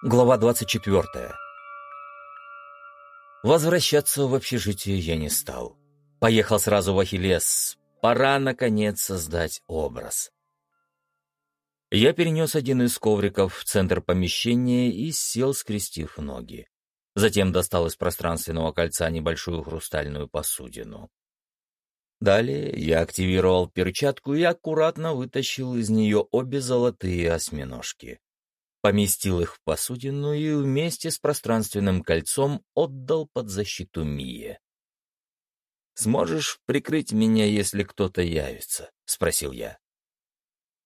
Глава 24. Возвращаться в общежитие я не стал. Поехал сразу в Ахиллес. Пора, наконец, создать образ. Я перенес один из ковриков в центр помещения и сел, скрестив ноги. Затем достал из пространственного кольца небольшую хрустальную посудину. Далее я активировал перчатку и аккуратно вытащил из нее обе золотые осьминожки поместил их в посудину и вместе с пространственным кольцом отдал под защиту Мие. «Сможешь прикрыть меня, если кто-то явится?» — спросил я.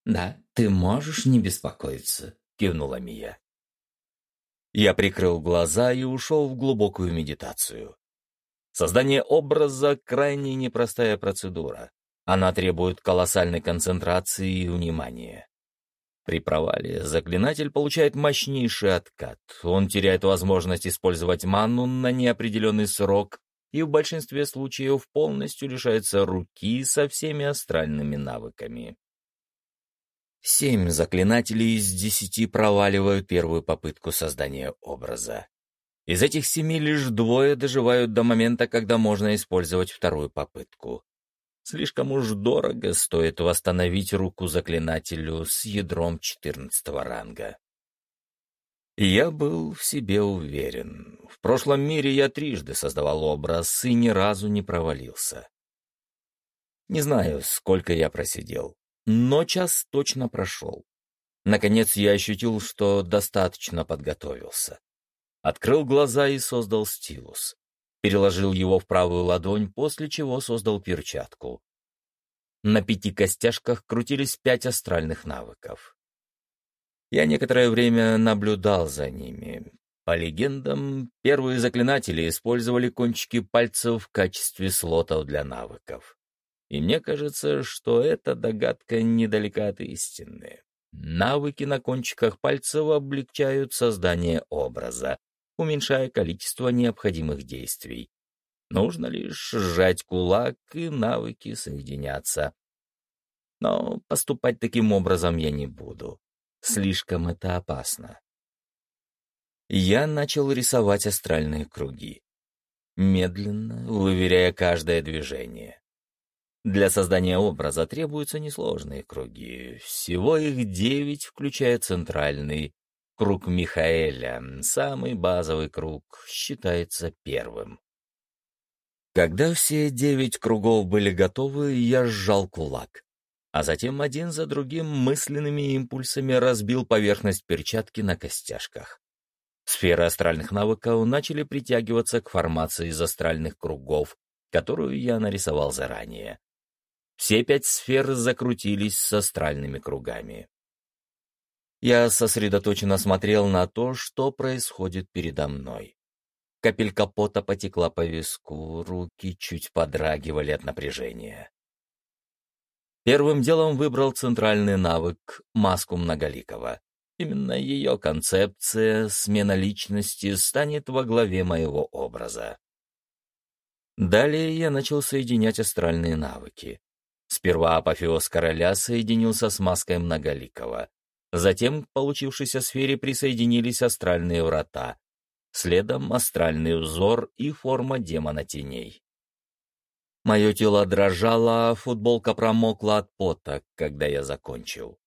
«Да, ты можешь не беспокоиться», — кивнула Мия. Я прикрыл глаза и ушел в глубокую медитацию. Создание образа — крайне непростая процедура. Она требует колоссальной концентрации и внимания. При провале заклинатель получает мощнейший откат. Он теряет возможность использовать ману на неопределенный срок и в большинстве случаев полностью лишается руки со всеми астральными навыками. Семь заклинателей из десяти проваливают первую попытку создания образа. Из этих семи лишь двое доживают до момента, когда можно использовать вторую попытку. Слишком уж дорого стоит восстановить руку заклинателю с ядром 14 ранга. Я был в себе уверен. В прошлом мире я трижды создавал образ и ни разу не провалился. Не знаю, сколько я просидел, но час точно прошел. Наконец я ощутил, что достаточно подготовился. Открыл глаза и создал стилус переложил его в правую ладонь, после чего создал перчатку. На пяти костяшках крутились пять астральных навыков. Я некоторое время наблюдал за ними. По легендам, первые заклинатели использовали кончики пальцев в качестве слотов для навыков. И мне кажется, что эта догадка недалека от истины. Навыки на кончиках пальцев облегчают создание образа, уменьшая количество необходимых действий. Нужно лишь сжать кулак, и навыки соединятся. Но поступать таким образом я не буду. Слишком это опасно. Я начал рисовать астральные круги. Медленно, выверяя каждое движение. Для создания образа требуются несложные круги. Всего их девять, включая центральный, Круг Михаэля, самый базовый круг, считается первым. Когда все девять кругов были готовы, я сжал кулак, а затем один за другим мысленными импульсами разбил поверхность перчатки на костяшках. Сферы астральных навыков начали притягиваться к формации из астральных кругов, которую я нарисовал заранее. Все пять сфер закрутились с астральными кругами. Я сосредоточенно смотрел на то, что происходит передо мной. Капелька пота потекла по виску, руки чуть подрагивали от напряжения. Первым делом выбрал центральный навык — маску многоликого. Именно ее концепция, смена личности, станет во главе моего образа. Далее я начал соединять астральные навыки. Сперва апофеоз короля соединился с маской многоликого. Затем к получившейся сфере присоединились астральные врата, следом астральный узор и форма демона теней. Мое тело дрожало, а футболка промокла от пота, когда я закончил.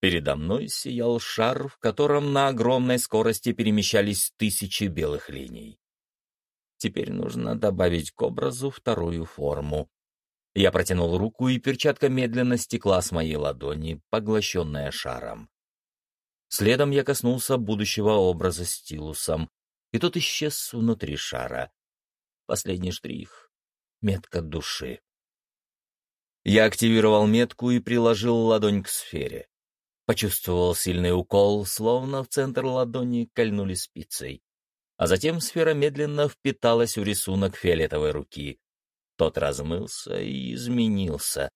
Передо мной сиял шар, в котором на огромной скорости перемещались тысячи белых линий. Теперь нужно добавить к образу вторую форму. Я протянул руку, и перчатка медленно стекла с моей ладони, поглощенная шаром. Следом я коснулся будущего образа стилусом, и тот исчез внутри шара. Последний штрих — метка души. Я активировал метку и приложил ладонь к сфере. Почувствовал сильный укол, словно в центр ладони кольнули спицей. А затем сфера медленно впиталась в рисунок фиолетовой руки. Тот размылся и изменился.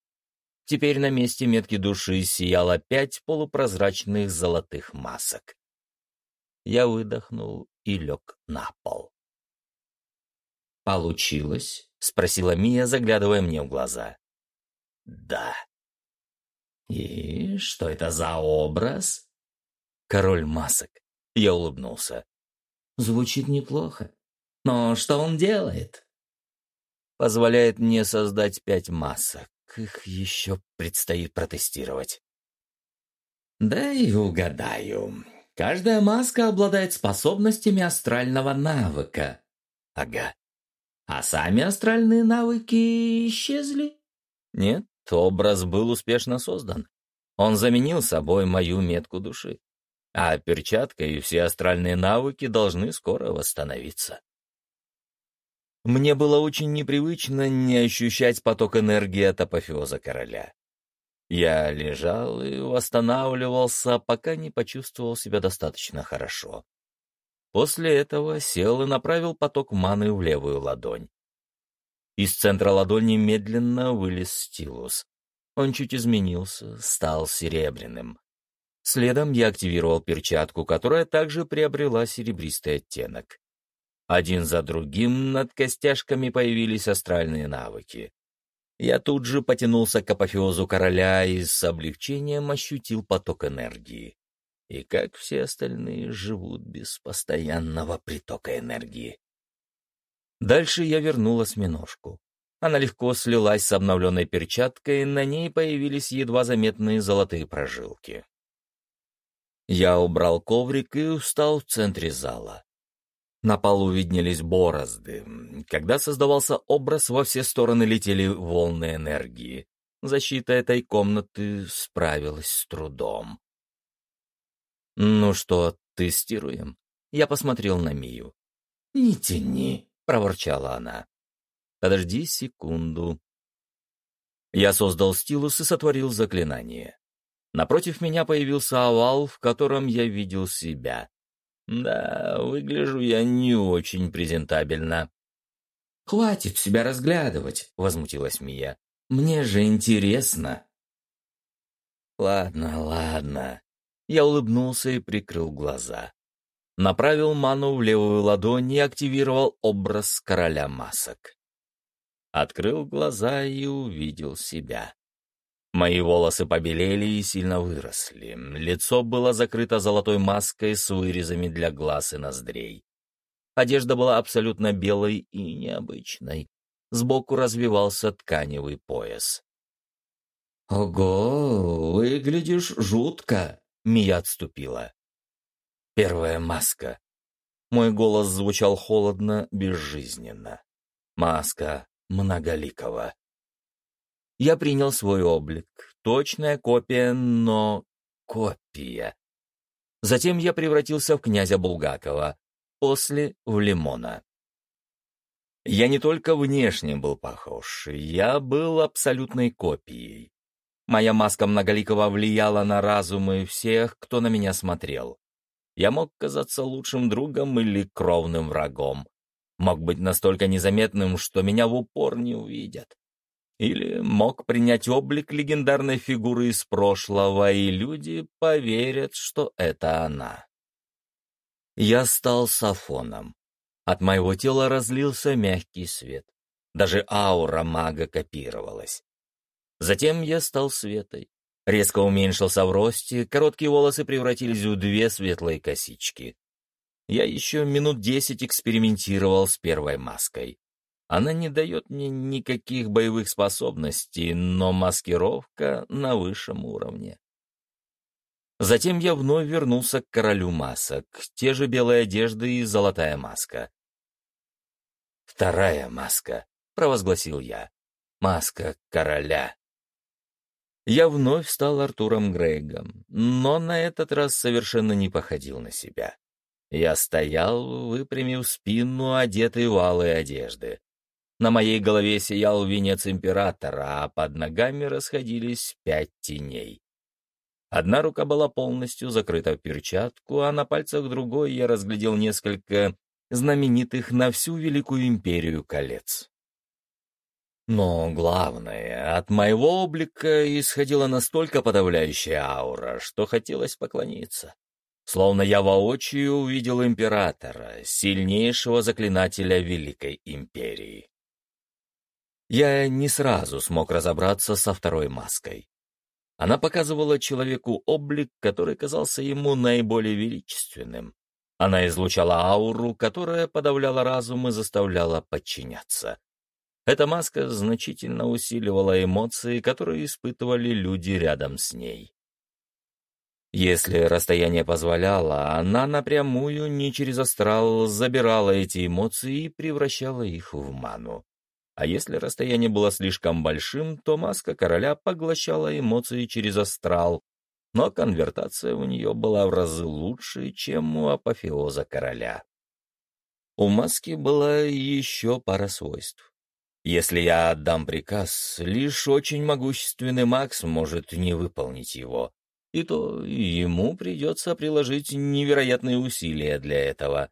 Теперь на месте метки души сияло пять полупрозрачных золотых масок. Я выдохнул и лег на пол. «Получилось?» — спросила Мия, заглядывая мне в глаза. «Да». «И что это за образ?» «Король масок. Я улыбнулся. Звучит неплохо. Но что он делает? Позволяет мне создать пять масок. Их еще предстоит протестировать. Да и угадаю. Каждая маска обладает способностями астрального навыка. Ага. А сами астральные навыки исчезли? Нет, образ был успешно создан. Он заменил собой мою метку души. А перчатка и все астральные навыки должны скоро восстановиться. Мне было очень непривычно не ощущать поток энергии от апофеоза короля. Я лежал и восстанавливался, пока не почувствовал себя достаточно хорошо. После этого сел и направил поток маны в левую ладонь. Из центра ладони медленно вылез стилус. Он чуть изменился, стал серебряным. Следом я активировал перчатку, которая также приобрела серебристый оттенок. Один за другим над костяшками появились астральные навыки. Я тут же потянулся к апофеозу короля и с облегчением ощутил поток энергии. И как все остальные живут без постоянного притока энергии. Дальше я вернул осьминожку. Она легко слилась с обновленной перчаткой, на ней появились едва заметные золотые прожилки. Я убрал коврик и устал в центре зала. На полу виднелись борозды. Когда создавался образ, во все стороны летели волны энергии. Защита этой комнаты справилась с трудом. «Ну что, тестируем?» Я посмотрел на Мию. «Не тяни», — проворчала она. «Подожди секунду». Я создал стилус и сотворил заклинание. Напротив меня появился овал, в котором я видел себя. Да, выгляжу я не очень презентабельно. «Хватит себя разглядывать», — возмутилась Мия. «Мне же интересно». «Ладно, ладно». Я улыбнулся и прикрыл глаза. Направил ману в левую ладонь и активировал образ короля масок. Открыл глаза и увидел себя. Мои волосы побелели и сильно выросли. Лицо было закрыто золотой маской с вырезами для глаз и ноздрей. Одежда была абсолютно белой и необычной. Сбоку развивался тканевый пояс. «Ого, выглядишь жутко!» — Мия отступила. Первая маска. Мой голос звучал холодно, безжизненно. Маска многоликого. Я принял свой облик. Точная копия, но копия. Затем я превратился в князя Булгакова, после — в Лимона. Я не только внешне был похож, я был абсолютной копией. Моя маска многоликого влияла на разумы всех, кто на меня смотрел. Я мог казаться лучшим другом или кровным врагом. Мог быть настолько незаметным, что меня в упор не увидят. Или мог принять облик легендарной фигуры из прошлого, и люди поверят, что это она. Я стал сафоном. От моего тела разлился мягкий свет. Даже аура мага копировалась. Затем я стал светой. Резко уменьшился в росте, короткие волосы превратились в две светлые косички. Я еще минут десять экспериментировал с первой маской. Она не дает мне никаких боевых способностей, но маскировка на высшем уровне. Затем я вновь вернулся к королю масок, те же белые одежды и золотая маска. «Вторая маска», — провозгласил я. «Маска короля». Я вновь стал Артуром Грейгом, но на этот раз совершенно не походил на себя. Я стоял, выпрямив спину, одетый в алые одежды. На моей голове сиял венец императора, а под ногами расходились пять теней. Одна рука была полностью закрыта в перчатку, а на пальцах другой я разглядел несколько знаменитых на всю Великую Империю колец. Но главное, от моего облика исходила настолько подавляющая аура, что хотелось поклониться. Словно я воочию увидел императора, сильнейшего заклинателя Великой Империи. Я не сразу смог разобраться со второй маской. Она показывала человеку облик, который казался ему наиболее величественным, Она излучала ауру, которая подавляла разум и заставляла подчиняться. Эта маска значительно усиливала эмоции, которые испытывали люди рядом с ней. Если расстояние позволяло, она напрямую, не через астрал, забирала эти эмоции и превращала их в ману. А если расстояние было слишком большим, то маска короля поглощала эмоции через астрал, но конвертация у нее была в разы лучше, чем у апофеоза короля. У маски была еще пара свойств. Если я отдам приказ, лишь очень могущественный маг сможет не выполнить его, и то ему придется приложить невероятные усилия для этого.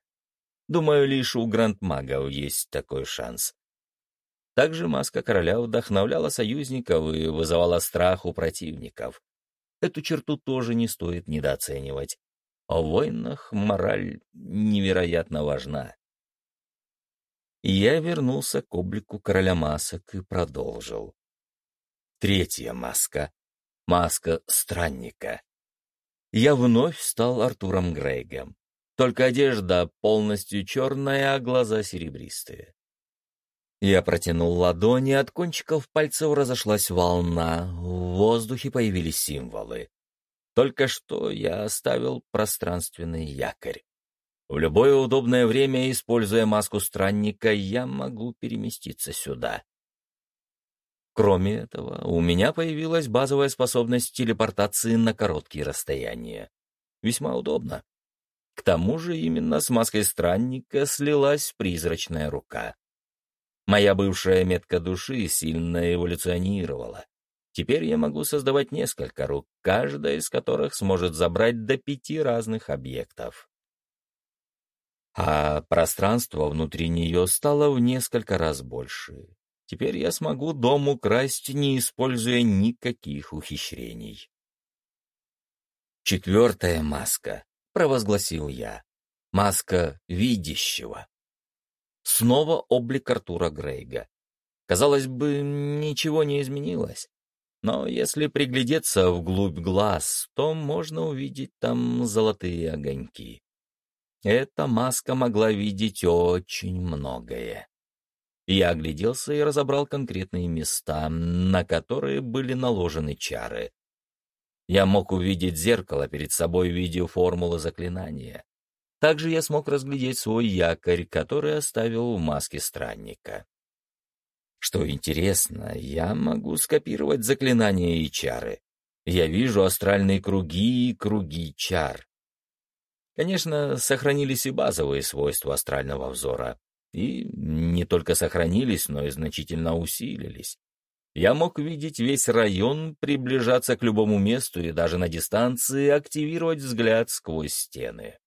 Думаю, лишь у грандмагов есть такой шанс. Также маска короля вдохновляла союзников и вызывала страх у противников. Эту черту тоже не стоит недооценивать. В войнах мораль невероятно важна. Я вернулся к облику короля масок и продолжил. Третья маска. Маска странника. Я вновь стал Артуром Грейгом. Только одежда полностью черная, а глаза серебристые. Я протянул ладони, от кончиков пальцев разошлась волна, в воздухе появились символы. Только что я оставил пространственный якорь. В любое удобное время, используя маску странника, я могу переместиться сюда. Кроме этого, у меня появилась базовая способность телепортации на короткие расстояния. Весьма удобно. К тому же именно с маской странника слилась призрачная рука. Моя бывшая метка души сильно эволюционировала. Теперь я могу создавать несколько рук, каждая из которых сможет забрать до пяти разных объектов. А пространство внутри нее стало в несколько раз больше. Теперь я смогу дом украсть, не используя никаких ухищрений. «Четвертая маска», — провозгласил я. «Маска видящего». Снова облик Артура Грейга. Казалось бы, ничего не изменилось. Но если приглядеться вглубь глаз, то можно увидеть там золотые огоньки. Эта маска могла видеть очень многое. Я огляделся и разобрал конкретные места, на которые были наложены чары. Я мог увидеть зеркало перед собой в виде формулы заклинания. Также я смог разглядеть свой якорь, который оставил в маске странника. Что интересно, я могу скопировать заклинания и чары. Я вижу астральные круги и круги чар. Конечно, сохранились и базовые свойства астрального взора. И не только сохранились, но и значительно усилились. Я мог видеть весь район, приближаться к любому месту и даже на дистанции активировать взгляд сквозь стены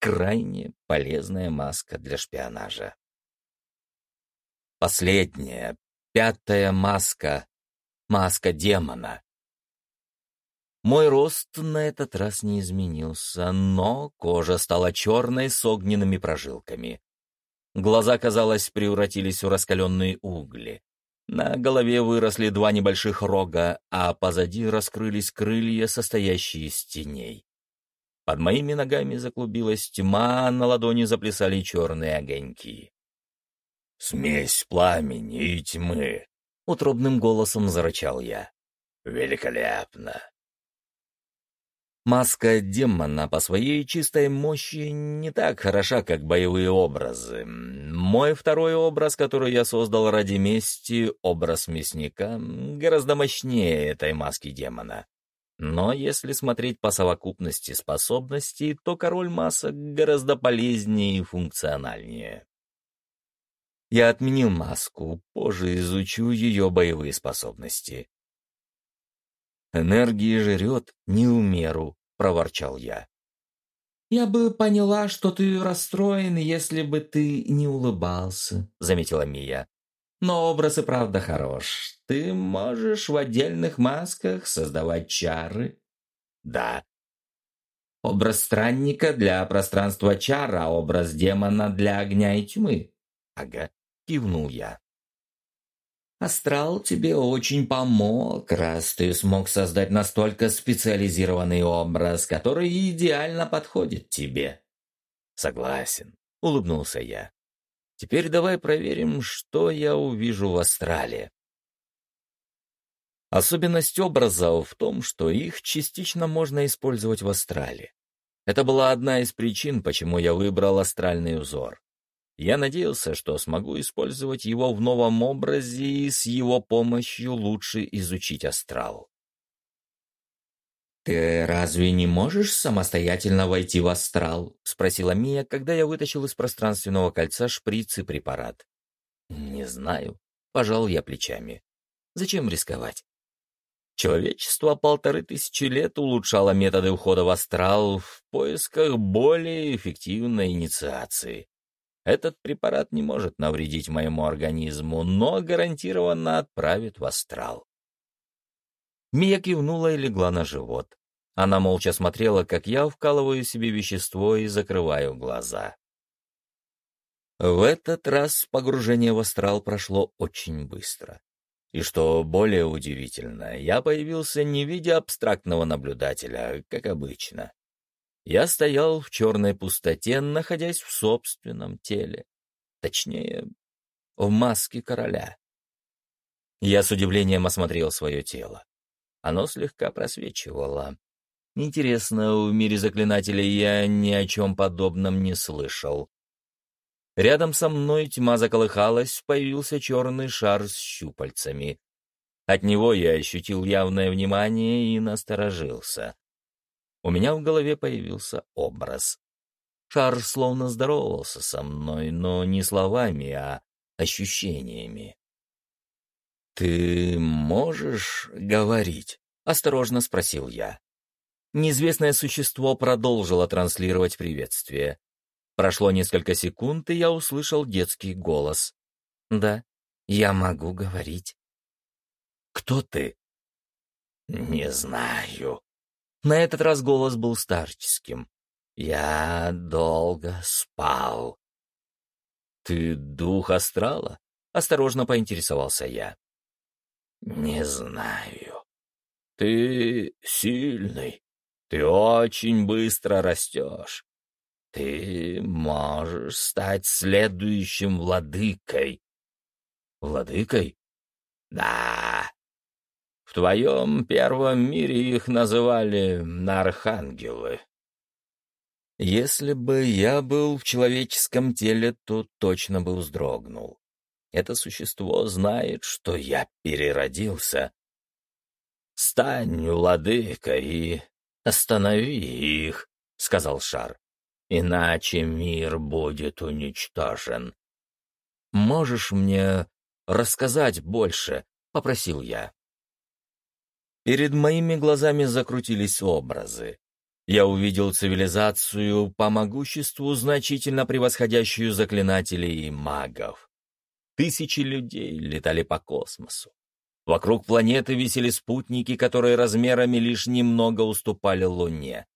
крайне полезная маска для шпионажа. Последняя, пятая маска, маска демона. Мой рост на этот раз не изменился, но кожа стала черной с огненными прожилками. Глаза, казалось, превратились в раскаленные угли. На голове выросли два небольших рога, а позади раскрылись крылья, состоящие из теней. Под моими ногами заклубилась тьма, на ладони заплясали черные огоньки. «Смесь пламени и тьмы!» — утробным голосом зарычал я. «Великолепно!» Маска демона по своей чистой мощи не так хороша, как боевые образы. Мой второй образ, который я создал ради мести, образ мясника, гораздо мощнее этой маски демона. Но если смотреть по совокупности способностей, то король масок гораздо полезнее и функциональнее. Я отменил маску, позже изучу ее боевые способности. «Энергии жрет не в меру», — проворчал я. «Я бы поняла, что ты расстроен, если бы ты не улыбался», — заметила Мия. Но образ и правда хорош. Ты можешь в отдельных масках создавать чары? Да. Образ странника для пространства чар, а образ демона для огня и тьмы. Ага, кивнул я. Астрал тебе очень помог, раз ты смог создать настолько специализированный образ, который идеально подходит тебе. Согласен, улыбнулся я. Теперь давай проверим, что я увижу в астрале. Особенность образов в том, что их частично можно использовать в астрале. Это была одна из причин, почему я выбрал астральный узор. Я надеялся, что смогу использовать его в новом образе и с его помощью лучше изучить астрал. «Ты разве не можешь самостоятельно войти в астрал?» — спросила Мия, когда я вытащил из пространственного кольца шприц и препарат. «Не знаю», — пожал я плечами. «Зачем рисковать?» Человечество полторы тысячи лет улучшало методы ухода в астрал в поисках более эффективной инициации. Этот препарат не может навредить моему организму, но гарантированно отправит в астрал. Мия кивнула и легла на живот. Она молча смотрела, как я вкалываю себе вещество и закрываю глаза. В этот раз погружение в астрал прошло очень быстро. И что более удивительно, я появился не в виде абстрактного наблюдателя, как обычно. Я стоял в черной пустоте, находясь в собственном теле. Точнее, в маске короля. Я с удивлением осмотрел свое тело. Оно слегка просвечивало. Интересно, в мире заклинателей я ни о чем подобном не слышал. Рядом со мной тьма заколыхалась, появился черный шар с щупальцами. От него я ощутил явное внимание и насторожился у меня в голове появился образ. Шар словно здоровался со мной, но не словами, а ощущениями. «Ты можешь говорить?» — осторожно спросил я. Неизвестное существо продолжило транслировать приветствие. Прошло несколько секунд, и я услышал детский голос. «Да, я могу говорить». «Кто ты?» «Не знаю», на этот раз голос был старческим. «Я долго спал». «Ты дух астрала?» — осторожно поинтересовался я. «Не знаю. Ты сильный. Ты очень быстро растешь. Ты можешь стать следующим владыкой». «Владыкой?» «Да, в твоем первом мире их называли архангелы. Если бы я был в человеческом теле, то точно бы вздрогнул. Это существо знает, что я переродился. «Стань, владыка, и останови их», — сказал Шар. «Иначе мир будет уничтожен». «Можешь мне рассказать больше?» — попросил я. Перед моими глазами закрутились образы. Я увидел цивилизацию по могуществу, значительно превосходящую заклинателей и магов. Тысячи людей летали по космосу. Вокруг планеты висели спутники, которые размерами лишь немного уступали Луне.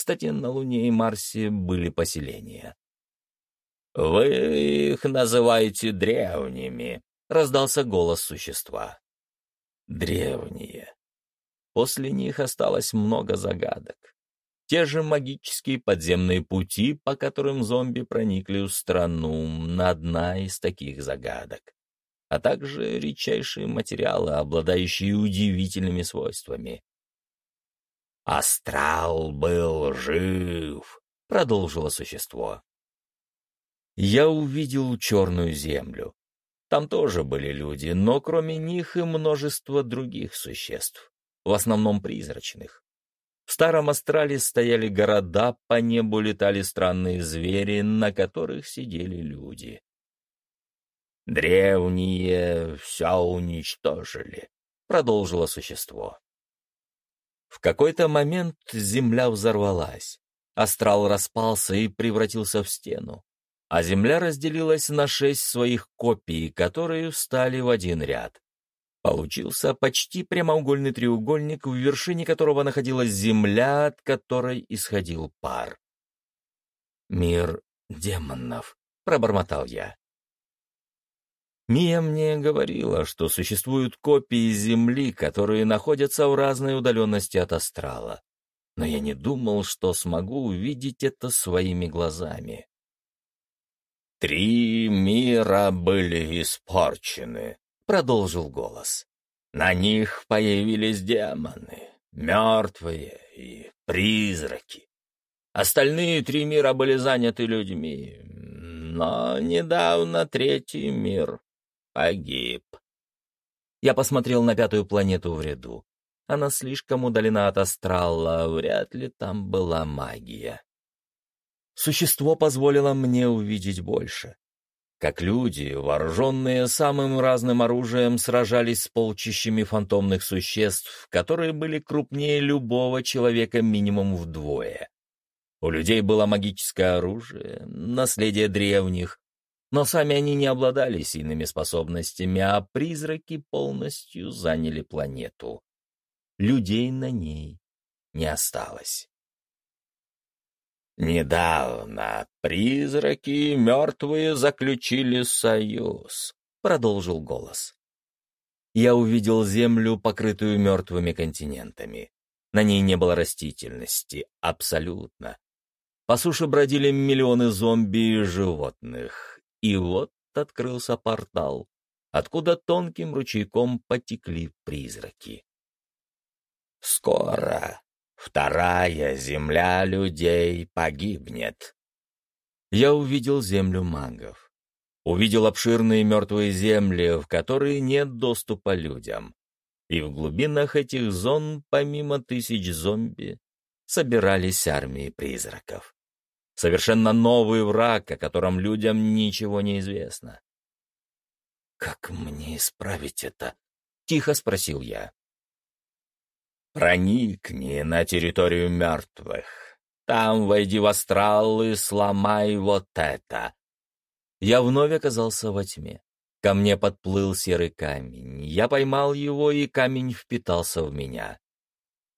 Кстати, на Луне и Марсе были поселения. «Вы их называете древними», — раздался голос существа. «Древние. После них осталось много загадок. Те же магические подземные пути, по которым зомби проникли в страну, одна из таких загадок. А также редчайшие материалы, обладающие удивительными свойствами. «Астрал был жив», — продолжило существо. Я увидел черную землю. Там тоже были люди, но кроме них и множество других существ в основном призрачных. В старом астрале стояли города, по небу летали странные звери, на которых сидели люди. «Древние все уничтожили», — продолжило существо. В какой-то момент земля взорвалась. Астрал распался и превратился в стену, а земля разделилась на шесть своих копий, которые встали в один ряд. Получился почти прямоугольный треугольник, в вершине которого находилась земля, от которой исходил пар. «Мир демонов», — пробормотал я. Мия мне говорила, что существуют копии Земли, которые находятся в разной удаленности от астрала. но я не думал, что смогу увидеть это своими глазами. «Три мира были испорчены», — продолжил голос. «На них появились демоны, мертвые и призраки. Остальные три мира были заняты людьми, но недавно третий мир погиб. Я посмотрел на пятую планету в ряду. Она слишком удалена от астрала, вряд ли там была магия. Существо позволило мне увидеть больше. Как люди, вооруженные самым разным оружием, сражались с полчищами фантомных существ, которые были крупнее любого человека минимум вдвое. У людей было магическое оружие, наследие древних, но сами они не обладали сильными способностями, а призраки полностью заняли планету. Людей на ней не осталось. «Недавно призраки и мертвые заключили союз», — продолжил голос. Я увидел землю, покрытую мертвыми континентами. На ней не было растительности, абсолютно. По суше бродили миллионы зомби и животных. И вот открылся портал, откуда тонким ручейком потекли призраки. «Скоро Вторая земля людей погибнет. Я увидел землю магов. Увидел обширные мертвые земли, в которые нет доступа людям. И в глубинах этих зон, помимо тысяч зомби, собирались армии призраков. Совершенно новый враг, о котором людям ничего не известно. «Как мне исправить это?» — тихо спросил я. Проникни на территорию мертвых. Там войди в астрал и сломай вот это. Я вновь оказался во тьме. Ко мне подплыл серый камень. Я поймал его, и камень впитался в меня.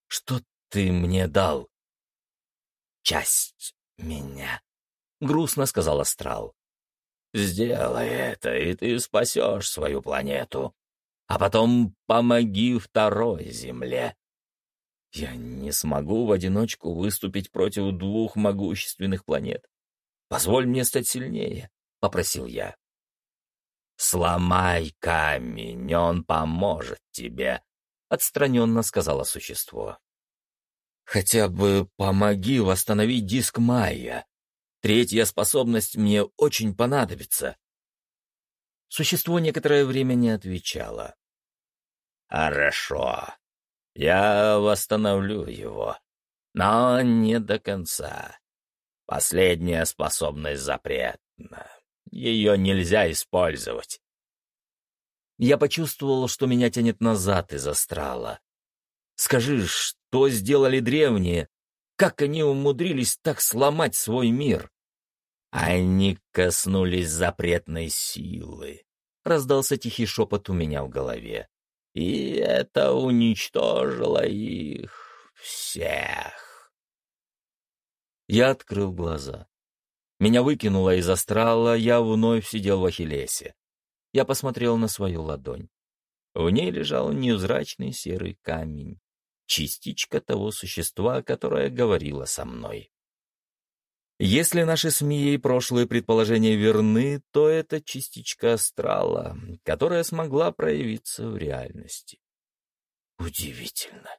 Что ты мне дал? Часть меня, — грустно сказал астрал. Сделай это, и ты спасешь свою планету. А потом помоги второй земле. Я не смогу в одиночку выступить против двух могущественных планет. Позволь мне стать сильнее, — попросил я. «Сломай камень, он поможет тебе», — отстраненно сказала существо. «Хотя бы помоги восстановить диск Майя. Третья способность мне очень понадобится». Существо некоторое время не отвечало. «Хорошо», я восстановлю его, но не до конца. Последняя способность запретна. Ее нельзя использовать. Я почувствовал, что меня тянет назад из астрала. Скажи, что сделали древние? Как они умудрились так сломать свой мир? Они коснулись запретной силы. Раздался тихий шепот у меня в голове. И это уничтожило их всех. Я открыл глаза. Меня выкинуло из астрала, я вновь сидел в Ахиллесе. Я посмотрел на свою ладонь. В ней лежал невзрачный серый камень, частичка того существа, которое говорило со мной. Если наши СМИ и прошлые предположения верны, то это частичка астрала, которая смогла проявиться в реальности. Удивительно.